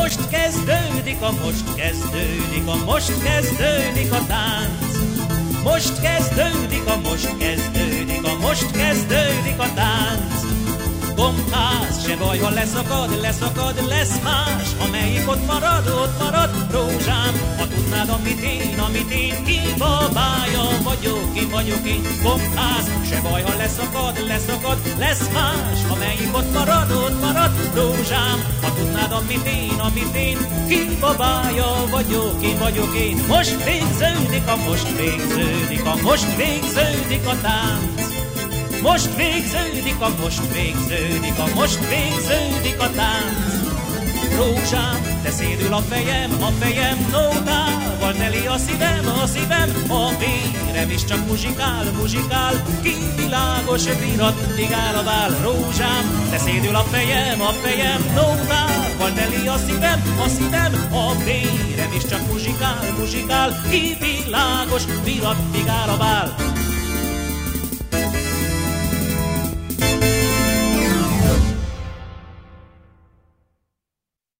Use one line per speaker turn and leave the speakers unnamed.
Most kezdődik a most kezdődik a most kezdődik a tánc. Most kezdődik a most kezdődik a most kezdődik a tánc. Gombház, se baj, ha leszakad, leszakad, lesz más, amelyik ott marad, ott marad, rózsám. Ha tudnád, amit én, amit én, ki babája vagyok, ki vagyok én, gombház, se baj, ha leszakad, leszakad, lesz más, amelyik ott marad, ott marad, rózsám. Tudnád, amit én, amit én, ki babája vagyok, ki vagyok én. Most végződik a most végződik a most végződik a tánc. Most végződik a most végződik a most végződik a tánc. Rózsám, te szédül a fejem, a fejem nótával teli a szívem, a szívem, a vérem is csak muzsikál, muzsikál, kivilágos virattig áll a vál. Rózsám, te szédül a fejem, a fejem nótával teli a szívem, a szívem, a vérem is csak muzsikál, muzsikál, kivilágos virattig áll a vál.